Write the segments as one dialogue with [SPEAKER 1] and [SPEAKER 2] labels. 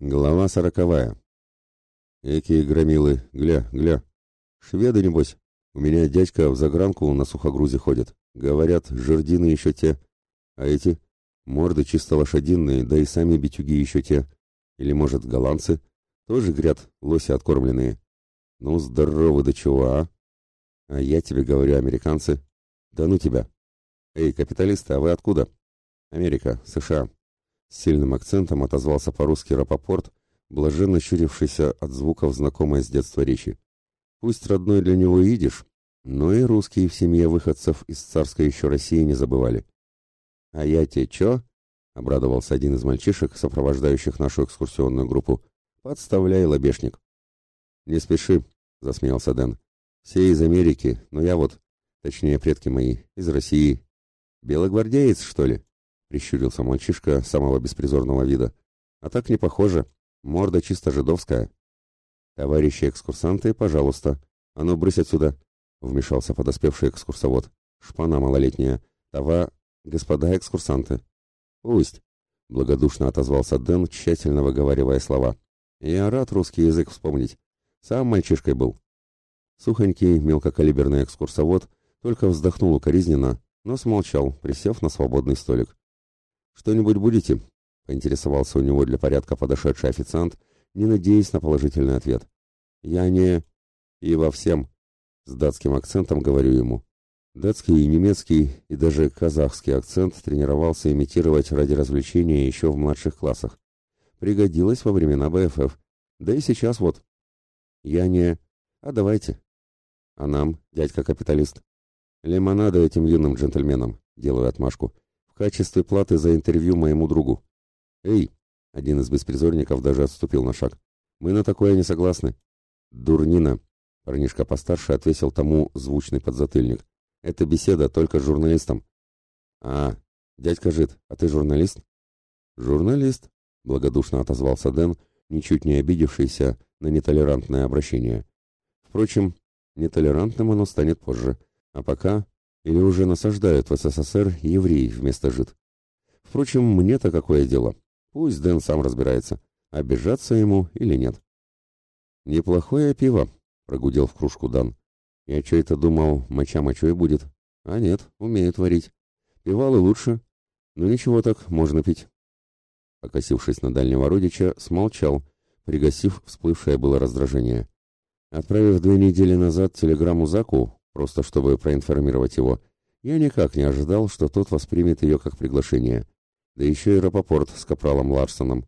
[SPEAKER 1] Глава сороковая. Эки громилы, гля, гля. Шведы, небось. У меня дядька в загранку на сухогрузе ходит. Говорят, жердины еще те. А эти? Морды чисто лошадиные, да и сами битюги еще те. Или, может, голландцы? Тоже, гряд, лоси откормленные. Ну, здоровы до чего, а? А я тебе говорю, американцы. Да ну тебя. Эй, капиталисты, а вы откуда? Америка, США. С сильным акцентом отозвался по-русски Рапопорт, блаженно щурившийся от звуков знакомой с детства речи. Пусть родной для него идиш, но и русские в семье выходцев из царской еще России не забывали. «А я те чё?» — обрадовался один из мальчишек, сопровождающих нашу экскурсионную группу. «Подставляй, лобешник». «Не спеши», — засмеялся Дэн. «Все из Америки, но я вот, точнее, предки мои, из России. Белогвардеец, что ли?» Прищурился мальчишка самого беспризорного вида. А так не похоже. Морда чисто жидовская. Товарищи экскурсанты, пожалуйста. А ну, брысь отсюда, вмешался подоспевший экскурсовод. Шпана малолетняя. Това, господа экскурсанты. Пусть, благодушно отозвался Дэн, тщательно выговаривая слова. Я рад русский язык вспомнить. Сам мальчишкой был. Сухонький, мелкокалиберный экскурсовод только вздохнул укоризненно, но смолчал, присев на свободный столик. «Что-нибудь будете?» — поинтересовался у него для порядка подошедший официант, не надеясь на положительный ответ. «Я не...» «И во всем», — с датским акцентом говорю ему. Датский, немецкий и даже казахский акцент тренировался имитировать ради развлечения еще в младших классах. Пригодилось во времена БФФ. Да и сейчас вот. Я не... А давайте. А нам, дядька-капиталист. Лимонада этим юным джентльменам, делаю отмашку качестве платы за интервью моему другу. Эй, один из беспризорников даже отступил на шаг. Мы на такое не согласны. Дурнина, парнишка постарше отвесил тому звучный подзатыльник. Это беседа только с журналистом. А, дядька Жит, а ты журналист? Журналист, благодушно отозвался Дэн, ничуть не обидевшийся на нетолерантное обращение. Впрочем, нетолерантным оно станет позже. А пока или уже насаждают в СССР евреев вместо жид. Впрочем, мне-то какое дело? Пусть Дэн сам разбирается, обижаться ему или нет. «Неплохое пиво», — прогудел в кружку Дан. «Я что это думал, моча мочой будет. А нет, умеют варить. Пивалы лучше. Ну, ничего так, можно пить». Покосившись на дальнего родича, смолчал, пригасив всплывшее было раздражение. Отправив две недели назад телеграмму Заку, просто чтобы проинформировать его. Я никак не ожидал, что тот воспримет ее как приглашение. Да еще и Рапопорт с капралом Ларсоном.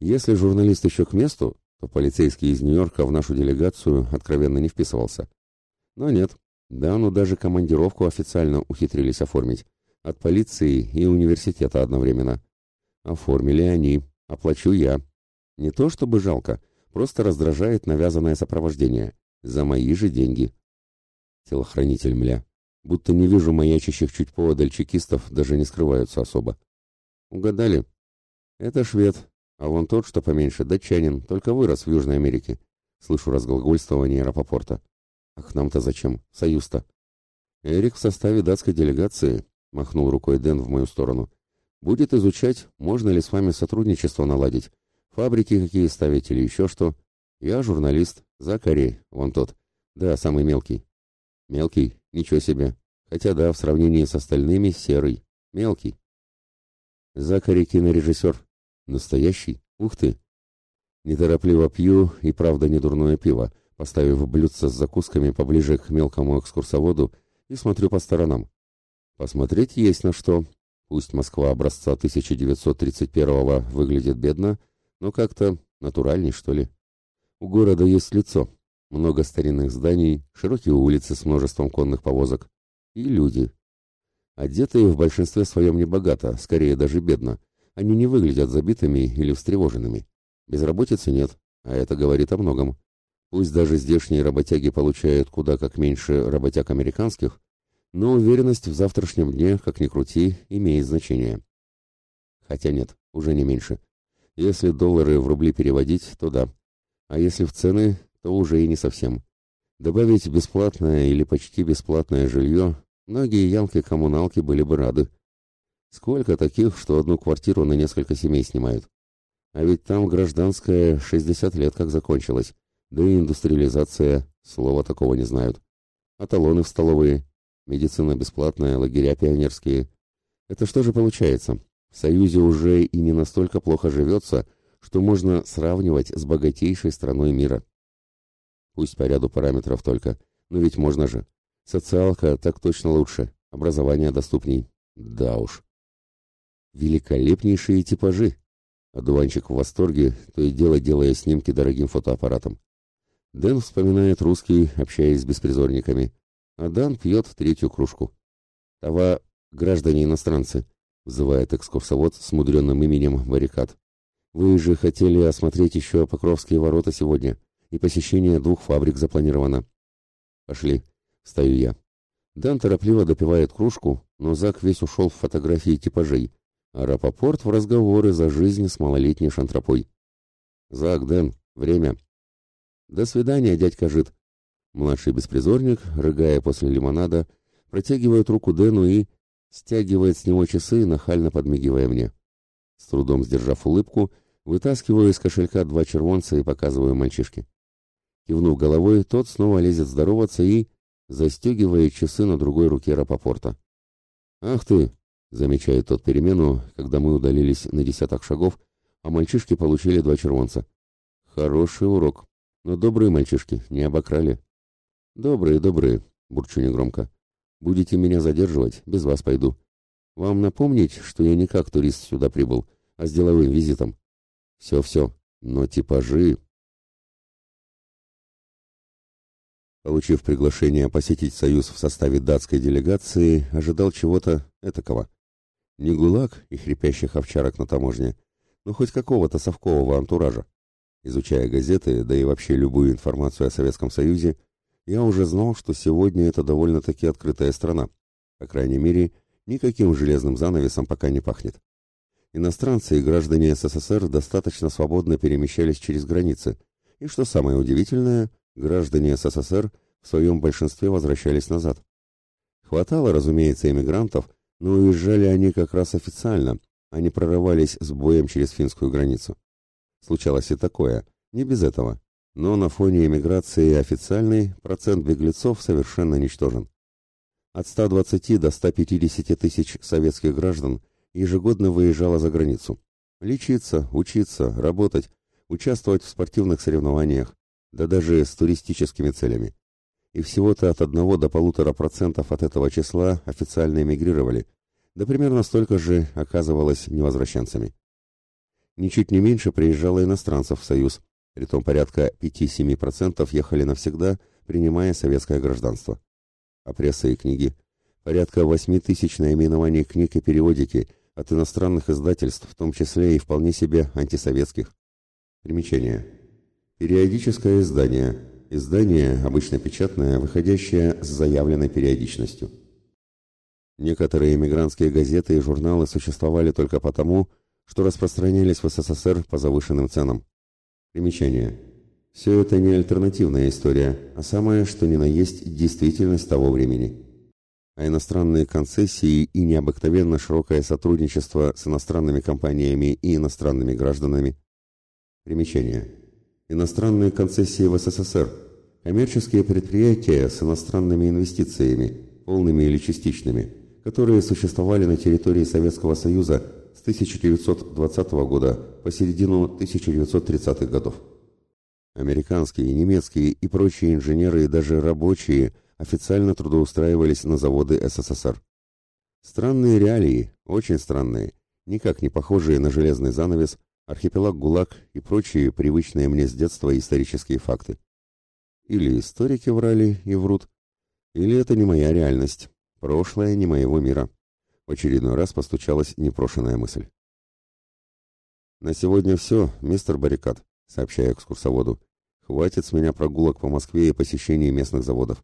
[SPEAKER 1] Если журналист еще к месту, то полицейский из Нью-Йорка в нашу делегацию откровенно не вписывался. Но нет, да, ну даже командировку официально ухитрились оформить. От полиции и университета одновременно. Оформили они, оплачу я. Не то чтобы жалко, просто раздражает навязанное сопровождение. За мои же деньги телохранитель мля. Будто не вижу маячащих чуть поодаль чекистов, даже не скрываются особо. Угадали? Это швед, а вон тот, что поменьше, датчанин, только вырос в Южной Америке. Слышу разглагольствование Рапопорта. А к нам-то зачем? Союз-то. Эрик в составе датской делегации, махнул рукой Дэн в мою сторону. Будет изучать, можно ли с вами сотрудничество наладить. Фабрики какие ставить или еще что. Я журналист, Закари, вон тот. Да, самый мелкий. Мелкий? Ничего себе. Хотя да, в сравнении с остальными серый. Мелкий. Закари кинорежиссер. Настоящий? Ух ты. Неторопливо пью, и правда не дурное пиво, поставив блюдце с закусками поближе к мелкому экскурсоводу и смотрю по сторонам. Посмотреть есть на что. Пусть Москва образца 1931 выглядит бедно, но как-то натуральней, что ли. У города есть лицо, много старинных зданий, широкие улицы с множеством конных повозок. И люди. Одетые в большинстве своем небогато, скорее даже бедно. Они не выглядят забитыми или встревоженными. Безработицы нет, а это говорит о многом. Пусть даже здешние работяги получают куда как меньше работяг американских, но уверенность в завтрашнем дне, как ни крути, имеет значение. Хотя нет, уже не меньше. Если доллары в рубли переводить, то да. А если в цены, то уже и не совсем. Добавить бесплатное или почти бесплатное жилье, многие янки-коммуналки были бы рады. Сколько таких, что одну квартиру на несколько семей снимают? А ведь там гражданская 60 лет как закончилась, да и индустриализация, слова такого не знают. А талоны в столовые, медицина бесплатная, лагеря пионерские. Это что же получается? В Союзе уже и не настолько плохо живется, что можно сравнивать с богатейшей страной мира. Пусть по ряду параметров только, но ведь можно же. Социалка так точно лучше, образование доступней. Да уж. Великолепнейшие типажи. Одуванчик в восторге, то и дело делая снимки дорогим фотоаппаратом. Дэн вспоминает русский, общаясь с беспризорниками. А Дан пьет третью кружку. «Това граждане иностранцы», — взывает экскурсовод с мудренным именем Баррикад. «Вы же хотели осмотреть еще Покровские ворота сегодня, и посещение двух фабрик запланировано». «Пошли», — стою я. Дан торопливо допивает кружку, но Зак весь ушел в фотографии типажей, а Рапопорт в разговоры за жизнь с малолетней шантропой. «Зак, Дэн, время». «До свидания, дядька Жит», Младший беспризорник, рыгая после лимонада, протягивает руку Дэну и стягивает с него часы, нахально подмигивая мне. С трудом сдержав улыбку, вытаскиваю из кошелька два червонца и показываю мальчишке. Кивнув головой, тот снова лезет здороваться и застегивает часы на другой руке Рапопорта. «Ах ты!» — замечает тот перемену, когда мы удалились на десяток шагов, а мальчишки получили два червонца. «Хороший урок, но добрые мальчишки не обокрали». «Добрые, добрые», — бурчу негромко. «Будете меня задерживать, без вас пойду. Вам напомнить, что я не как турист сюда прибыл, а с деловым визитом? Все-все, но типажи...» Получив приглашение посетить Союз в составе датской делегации, ожидал чего-то этакого. Не гулаг и хрипящих овчарок на таможне, но хоть какого-то совкового антуража. Изучая газеты, да и вообще любую информацию о Советском Союзе, я уже знал, что сегодня это довольно-таки открытая страна. По крайней мере, никаким железным занавесом пока не пахнет. Иностранцы и граждане СССР достаточно свободно перемещались через границы, и, что самое удивительное, граждане СССР в своем большинстве возвращались назад. Хватало, разумеется, эмигрантов, но уезжали они как раз официально, а не прорывались с боем через финскую границу. Случалось и такое, не без этого но на фоне эмиграции официальной процент беглецов совершенно ничтожен. От 120 до 150 тысяч советских граждан ежегодно выезжало за границу. Лечиться, учиться, работать, участвовать в спортивных соревнованиях, да даже с туристическими целями. И всего-то от 1 до 1,5% от этого числа официально эмигрировали, да примерно столько же оказывалось невозвращенцами. Ничуть не меньше приезжало иностранцев в Союз, Притом порядка 5-7% ехали навсегда, принимая советское гражданство. А пресса и книги? Порядка 8 тысяч наименований книг и периодики от иностранных издательств, в том числе и вполне себе антисоветских. Примечание. Периодическое издание. Издание, обычно печатное, выходящее с заявленной периодичностью. Некоторые эмигрантские газеты и журналы существовали только потому, что распространялись в СССР по завышенным ценам. Примечание. Все это не альтернативная история, а самое, что ни на есть, действительность того времени. А иностранные концессии и необыкновенно широкое сотрудничество с иностранными компаниями и иностранными гражданами. Примечание. Иностранные концессии в СССР. Коммерческие предприятия с иностранными инвестициями, полными или частичными, которые существовали на территории Советского Союза с 1920 года по середину 1930-х годов. Американские, немецкие и прочие инженеры и даже рабочие официально трудоустраивались на заводы СССР. Странные реалии, очень странные, никак не похожие на железный занавес, архипелаг ГУЛАГ и прочие привычные мне с детства исторические факты. Или историки врали и врут, или это не моя реальность, прошлое не моего мира. В очередной раз постучалась непрошенная мысль. «На сегодня все, мистер Баррикад», — сообщаю экскурсоводу. «Хватит с меня прогулок по Москве и посещений местных заводов».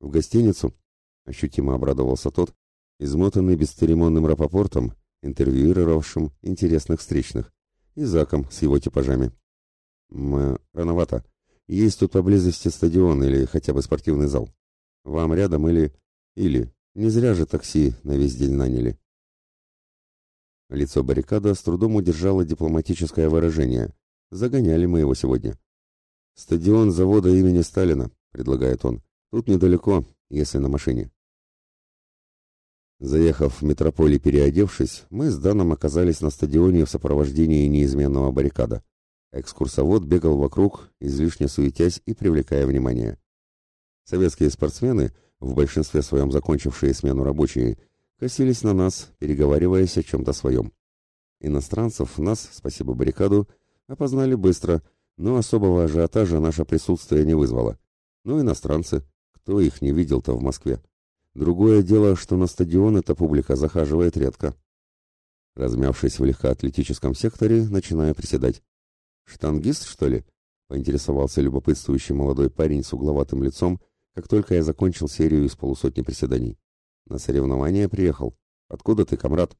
[SPEAKER 1] «В гостиницу?» — ощутимо обрадовался тот, измотанный бесцеремонным рапопортом, интервьюировавшим интересных встречных, и Заком с его типажами. «М рановато. Есть тут поблизости стадион или хотя бы спортивный зал. Вам рядом или... или... Не зря же такси на весь день наняли. Лицо баррикада с трудом удержало дипломатическое выражение. Загоняли мы его сегодня. «Стадион завода имени Сталина», — предлагает он. «Тут недалеко, если на машине». Заехав в метрополий переодевшись, мы с Даном оказались на стадионе в сопровождении неизменного баррикада. Экскурсовод бегал вокруг, излишне суетясь и привлекая внимание. Советские спортсмены, в большинстве своем закончившие смену рабочие, косились на нас, переговариваясь о чем-то своем. Иностранцев нас, спасибо баррикаду, опознали быстро, но особого ажиотажа наше присутствие не вызвало. Ну, иностранцы, кто их не видел-то в Москве? Другое дело, что на стадион эта публика захаживает редко. Размявшись в легкоатлетическом секторе, начиная приседать. «Штангист, что ли?» — поинтересовался любопытствующий молодой парень с угловатым лицом, как только я закончил серию из полусотни приседаний. «На соревнования приехал. Откуда ты, комрад?»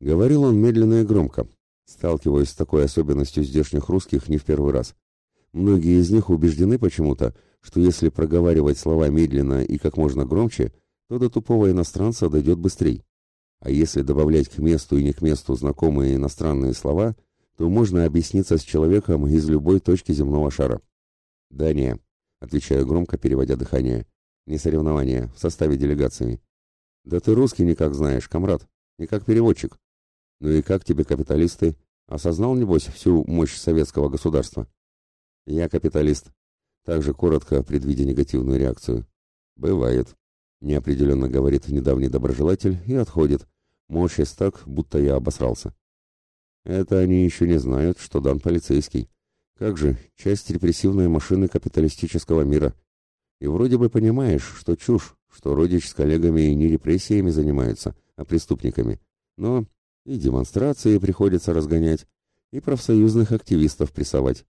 [SPEAKER 1] Говорил он медленно и громко. Сталкиваясь с такой особенностью здешних русских не в первый раз. Многие из них убеждены почему-то, что если проговаривать слова медленно и как можно громче, то до тупого иностранца дойдет быстрее. А если добавлять к месту и не к месту знакомые иностранные слова, то можно объясниться с человеком из любой точки земного шара. «Дания», — отвечаю громко, переводя дыхание, — «не соревнования, в составе делегации». «Да ты русский никак знаешь, комрад, не как переводчик». «Ну и как тебе, капиталисты? Осознал, небось, всю мощь советского государства?» «Я капиталист», также коротко, предвидя негативную реакцию. «Бывает», — неопределенно говорит недавний доброжелатель и отходит, морщась так, будто я обосрался. Это они еще не знают, что дан полицейский. Как же, часть репрессивной машины капиталистического мира. И вроде бы понимаешь, что чушь, что родич с коллегами не репрессиями занимаются, а преступниками. Но и демонстрации приходится разгонять, и профсоюзных активистов прессовать.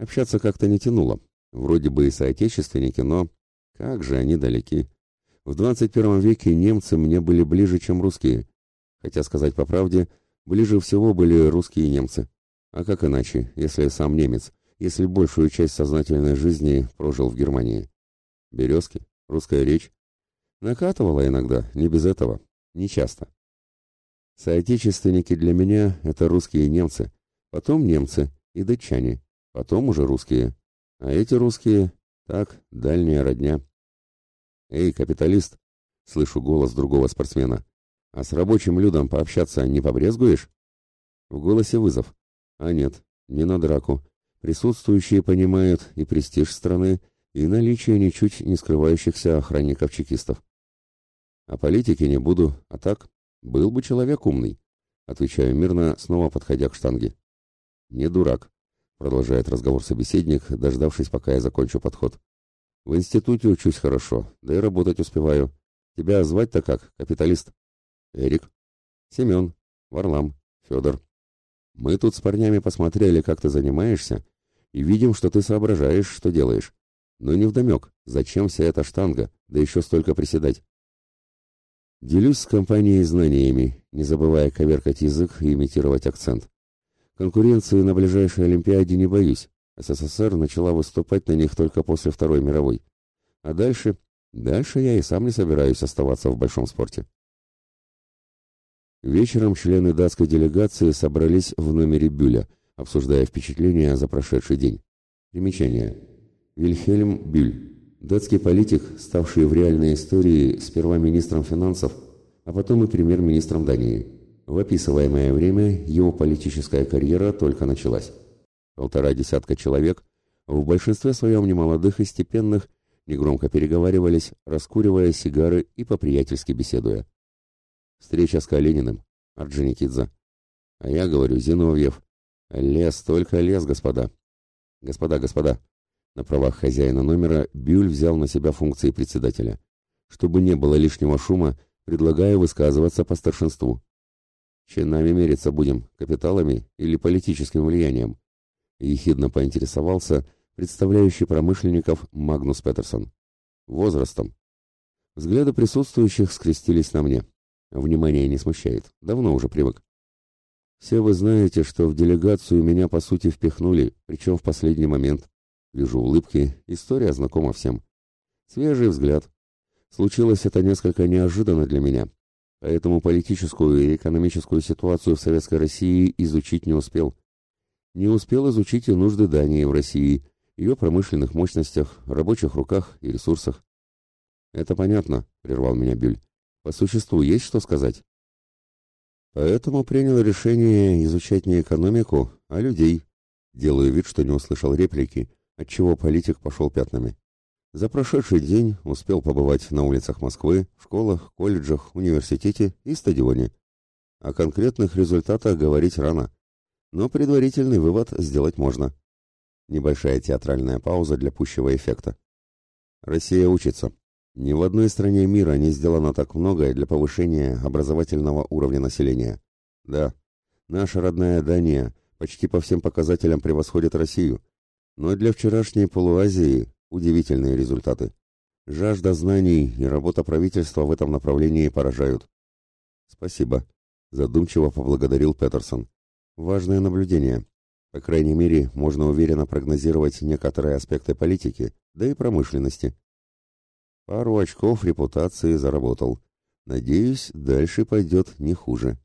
[SPEAKER 1] Общаться как-то не тянуло. Вроде бы и соотечественники, но как же они далеки. В 21 веке немцы мне были ближе, чем русские. Хотя, сказать по правде, ближе всего были русские немцы. А как иначе, если сам немец, если большую часть сознательной жизни прожил в Германии? Березки, русская речь. Накатывала иногда, не без этого, не часто. Соотечественники для меня — это русские немцы, потом немцы и датчане, потом уже русские. А эти русские, так, дальняя родня. «Эй, капиталист!» — слышу голос другого спортсмена. «А с рабочим людом пообщаться не побрезгуешь?» В голосе вызов. А нет, не на драку. Присутствующие понимают и престиж страны, и наличие ничуть не скрывающихся охранников-чекистов. О политике не буду, а так, был бы человек умный. Отвечаю мирно, снова подходя к штанге. Не дурак, Продолжает разговор собеседник, дождавшись, пока я закончу подход. В институте учусь хорошо, да и работать успеваю. Тебя звать-то как, капиталист? Эрик. Семен. Варлам. Федор. Мы тут с парнями посмотрели, как ты занимаешься, и видим, что ты соображаешь, что делаешь. Но не вдомек, зачем вся эта штанга, да еще столько приседать. Делюсь с компанией знаниями, не забывая коверкать язык и имитировать акцент. Конкуренции на ближайшей Олимпиаде не боюсь. СССР начала выступать на них только после Второй мировой. А дальше... Дальше я и сам не собираюсь оставаться в большом спорте. Вечером члены датской делегации собрались в номере Бюля, обсуждая впечатления за прошедший день. Примечание. Вильхельм Бюль. Датский политик, ставший в реальной истории сперва министром финансов, а потом и премьер-министром Дании. В описываемое время его политическая карьера только началась. Полтора десятка человек, в большинстве своем немолодых и степенных, негромко переговаривались, раскуривая сигары и по-приятельски беседуя. Встреча с Калининым, Орджоникидзе. А я говорю, Зиновьев. Лес, только лес, господа. Господа, господа. На правах хозяина номера Бюль взял на себя функции председателя. Чтобы не было лишнего шума, предлагаю высказываться по старшинству. Чинами мериться будем, капиталами или политическим влиянием? Ехидно поинтересовался представляющий промышленников Магнус Петерсон. Возрастом. Взгляды присутствующих скрестились на мне. Внимание не смущает, давно уже привык. Все вы знаете, что в делегацию меня по сути впихнули, причем в последний момент. Вижу улыбки, история знакома всем. Свежий взгляд. Случилось это несколько неожиданно для меня, поэтому политическую и экономическую ситуацию в Советской России изучить не успел. Не успел изучить и нужды Дании в России, ее промышленных мощностях, рабочих руках и ресурсах. «Это понятно», — прервал меня Бюль. «По существу есть что сказать?» Поэтому принял решение изучать не экономику, а людей. Делаю вид, что не услышал реплики, отчего политик пошел пятнами. За прошедший день успел побывать на улицах Москвы, в школах, колледжах, университете и стадионе. О конкретных результатах говорить рано, но предварительный вывод сделать можно. Небольшая театральная пауза для пущего эффекта. Россия учится. Ни в одной стране мира не сделано так многое для повышения образовательного уровня населения. Да, наша родная Дания почти по всем показателям превосходит Россию, но для вчерашней полуазии удивительные результаты. Жажда знаний и работа правительства в этом направлении поражают. Спасибо, задумчиво поблагодарил Петерсон. Важное наблюдение. По крайней мере, можно уверенно прогнозировать некоторые аспекты политики, да и промышленности. Пару очков репутации заработал. Надеюсь, дальше пойдет не хуже.